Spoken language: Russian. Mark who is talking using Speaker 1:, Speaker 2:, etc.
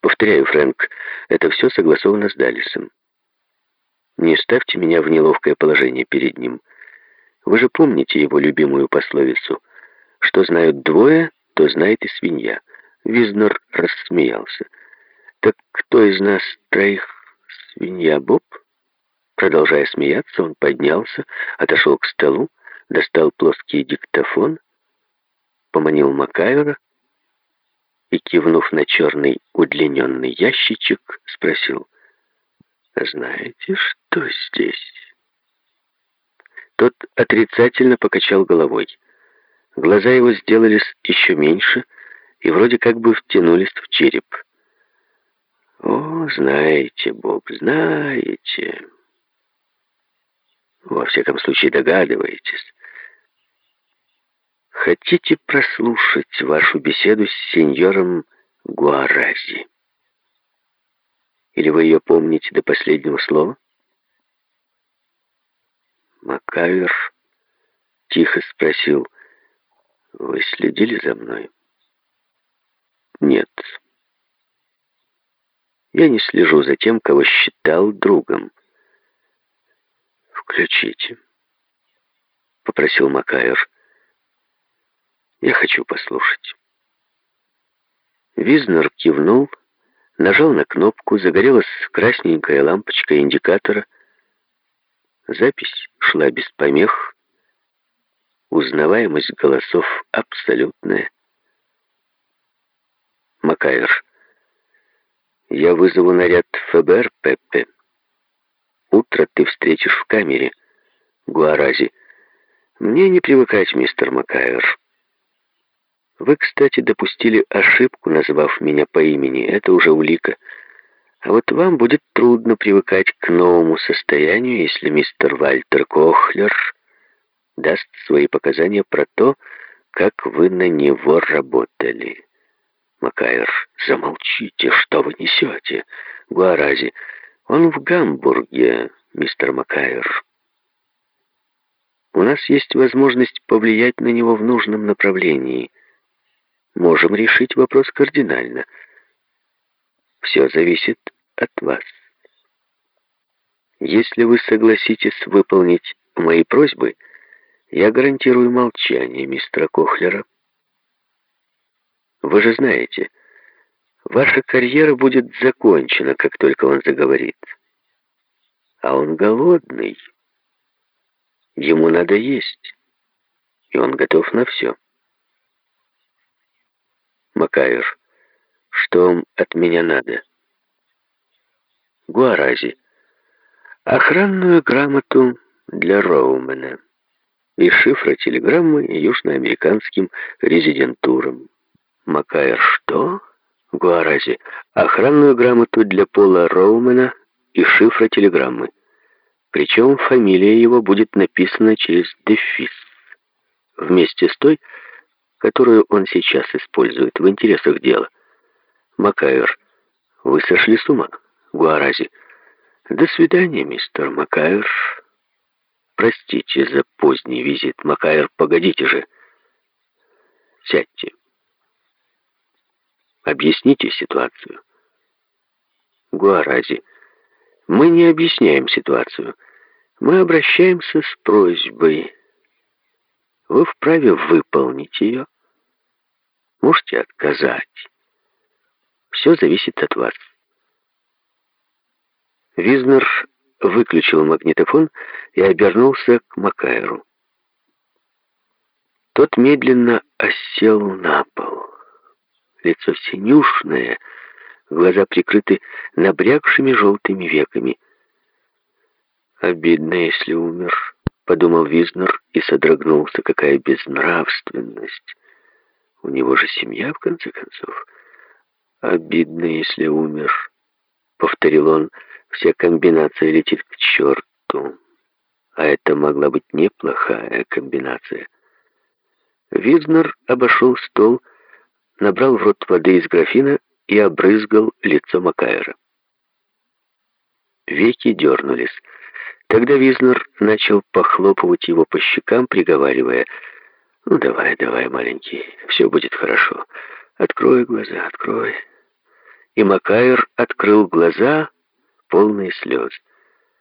Speaker 1: Повторяю, Фрэнк, это все согласовано с Даллисом. Не ставьте меня в неловкое положение перед ним. Вы же помните его любимую пословицу «Что знают двое, то знает и свинья». Визнер рассмеялся. «Так кто из нас троих свинья Боб?» Продолжая смеяться, он поднялся, отошел к столу, достал плоский диктофон, поманил Макайора и, кивнув на черный удлиненный ящичек, спросил, «Знаете, что здесь?» Тот отрицательно покачал головой. Глаза его сделались еще меньше и вроде как бы втянулись в череп. «О, знаете, Боб, знаете...» Во всяком случае, догадываетесь. Хотите прослушать вашу беседу с сеньором Гуарази? Или вы ее помните до последнего слова? Макавер тихо спросил, «Вы следили за мной?» «Нет. Я не слежу за тем, кого считал другом. «Включите», — попросил Макайр. «Я хочу послушать». Визнер кивнул, нажал на кнопку, загорелась красненькая лампочка индикатора. Запись шла без помех, узнаваемость голосов абсолютная. Макайр. «Я вызову наряд ФБР, Пеппе». Утро ты встретишь в камере, Гуарази. Мне не привыкать, мистер Макайр. Вы, кстати, допустили ошибку, назвав меня по имени. Это уже улика. А вот вам будет трудно привыкать к новому состоянию, если мистер Вальтер Кохлер даст свои показания про то, как вы на него работали. Макайр, замолчите, что вы несете? Гуарази, он в Гамбурге, мистер Макайр. У нас есть возможность повлиять на него в нужном направлении. Можем решить вопрос кардинально. Все зависит от вас. Если вы согласитесь выполнить мои просьбы, я гарантирую молчание мистера Кохлера. Вы же знаете, Ваша карьера будет закончена, как только он заговорит. А он голодный. Ему надо есть. И он готов на все. Макайр, что вам от меня надо? Гуарази. Охранную грамоту для Роумена и шифра телеграммы южноамериканским резидентурам. Макайр, что? Гуарази, охранную грамоту для Пола Роумена и шифра телеграммы. Причем фамилия его будет написана через дефис, вместе с той, которую он сейчас использует в интересах дела. Макайр, вы сошли с ума, Гуарази. До свидания, мистер Макайр. Простите за поздний визит, Макайр, погодите же. Сядьте. Объясните ситуацию. Гуарази, мы не объясняем ситуацию. Мы обращаемся с просьбой. Вы вправе выполнить ее. Можете отказать. Все зависит от вас. Визнер выключил магнитофон и обернулся к Макайру. Тот медленно осел на пол лицо синюшное, глаза прикрыты набрякшими желтыми веками. «Обидно, если умер», — подумал Визнер и содрогнулся. «Какая безнравственность! У него же семья, в конце концов. Обидно, если умер», — повторил он. «Вся комбинация летит к черту. А это могла быть неплохая комбинация». Визнер обошел стол, — набрал в рот воды из графина и обрызгал лицо Макайра. Веки дернулись. Тогда Визнер начал похлопывать его по щекам, приговаривая, «Ну, давай, давай, маленький, все будет хорошо. Открой глаза, открой». и Макайр открыл глаза, полные слез.